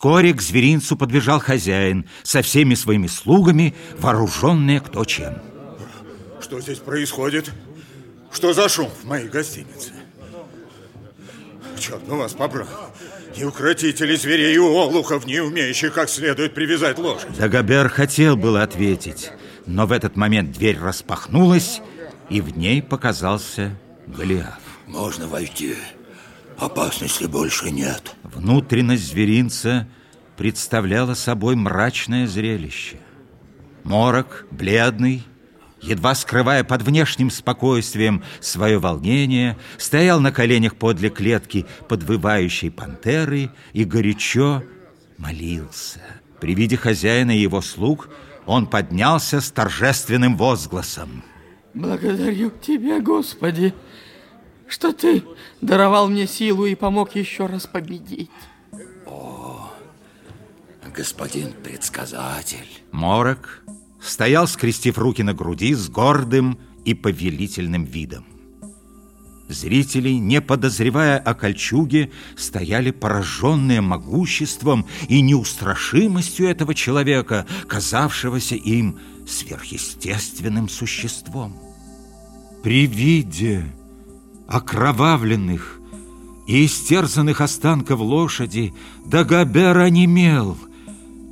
Вскоре к зверинцу подбежал хозяин со всеми своими слугами, вооруженные кто чем. Что здесь происходит? Что за шум в моей гостинице? Черт, ну вас побрал. И укротители зверей, и олухов, не умеющих как следует привязать лошадь. Дагобер хотел было ответить, но в этот момент дверь распахнулась, и в ней показался Голиаф. Можно войти. Опасности больше нет. Внутренность зверинца представляла собой мрачное зрелище. Морок, бледный, едва скрывая под внешним спокойствием свое волнение, стоял на коленях подле клетки подвывающей пантеры и горячо молился. При виде хозяина и его слуг он поднялся с торжественным возгласом. Благодарю Тебя, Господи, что Ты даровал мне силу и помог еще раз победить. О, господин предсказатель. Морок стоял, скрестив руки на груди, с гордым и повелительным видом. Зрители, не подозревая о кольчуге, стояли пораженные могуществом и неустрашимостью этого человека, казавшегося им сверхъестественным существом. При виде окровавленных и истерзанных останков лошади Дагобер онемел –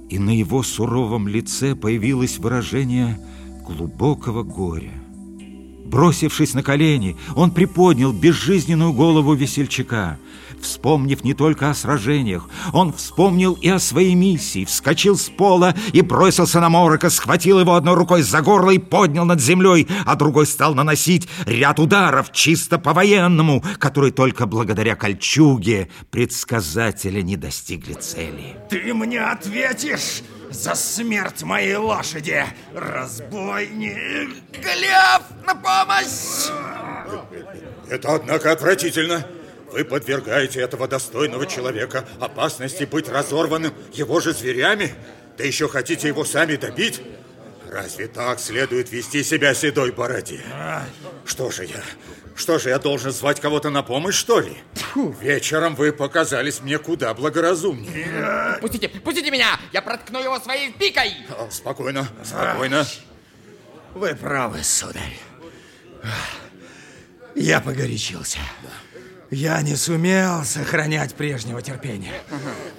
и на его суровом лице появилось выражение глубокого горя. Бросившись на колени, он приподнял безжизненную голову весельчака. Вспомнив не только о сражениях, он вспомнил и о своей миссии, вскочил с пола и бросился на Морока, схватил его одной рукой за горло и поднял над землей, а другой стал наносить ряд ударов чисто по-военному, которые только благодаря кольчуге предсказателя не достигли цели. Ты мне ответишь! за смерть моей лошади! Разбойник! Глеб, на помощь! Это, однако, отвратительно. Вы подвергаете этого достойного человека опасности быть разорванным его же зверями? Да еще хотите его сами добить? Разве так следует вести себя седой бороде? Что же я? Что же, я должен звать кого-то на помощь, что ли? Фу. Вечером вы показались мне куда благоразумнее. Пустите, пустите меня! Я проткну его своей пикой! Спокойно, спокойно. Вы правы, сударь. Я погорячился. Я не сумел сохранять прежнего терпения.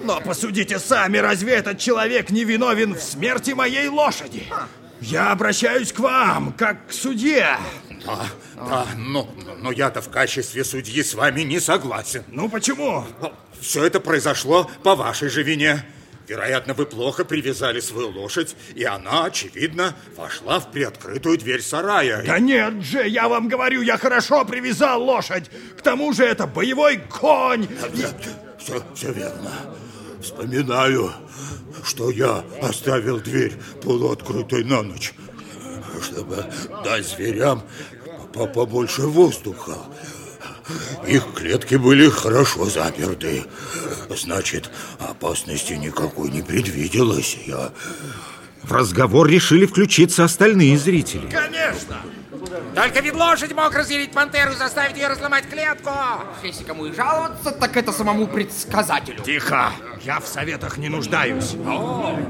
Но посудите сами, разве этот человек не виновен в смерти моей лошади? Я обращаюсь к вам, как к судье. Да, да, но, но я-то в качестве судьи с вами не согласен. Ну почему? Все это произошло по вашей же вине. Вероятно, вы плохо привязали свою лошадь, и она, очевидно, вошла в приоткрытую дверь сарая. Да нет же, я вам говорю, я хорошо привязал лошадь. К тому же это боевой конь. Нет, все, все верно. Вспоминаю, что я оставил дверь полуоткрытой на ночь, чтобы дать зверям побольше воздуха. Их клетки были хорошо заперты. Значит, опасности никакой не предвиделось. Я... В разговор решили включиться остальные зрители. Конечно! Только вид лошади мог разъярить пантеру и заставить ее разломать клетку. Если кому и жаловаться, так это самому предсказателю. Тихо! Я в советах не нуждаюсь.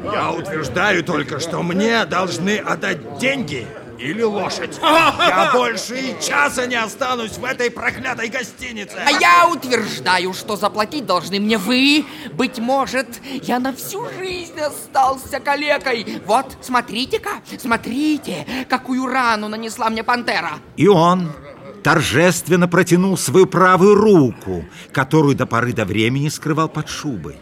Я утверждаю только, что мне должны отдать деньги или лошадь. Я больше и часа не останусь в этой проклятой гостинице. А я утверждаю, что заплатить должны мне вы. Быть может, я на всю жизнь остался калекой. Вот, смотрите-ка, смотрите, какую рану нанесла мне пантера. И он торжественно протянул свою правую руку, которую до поры до времени скрывал под шубой.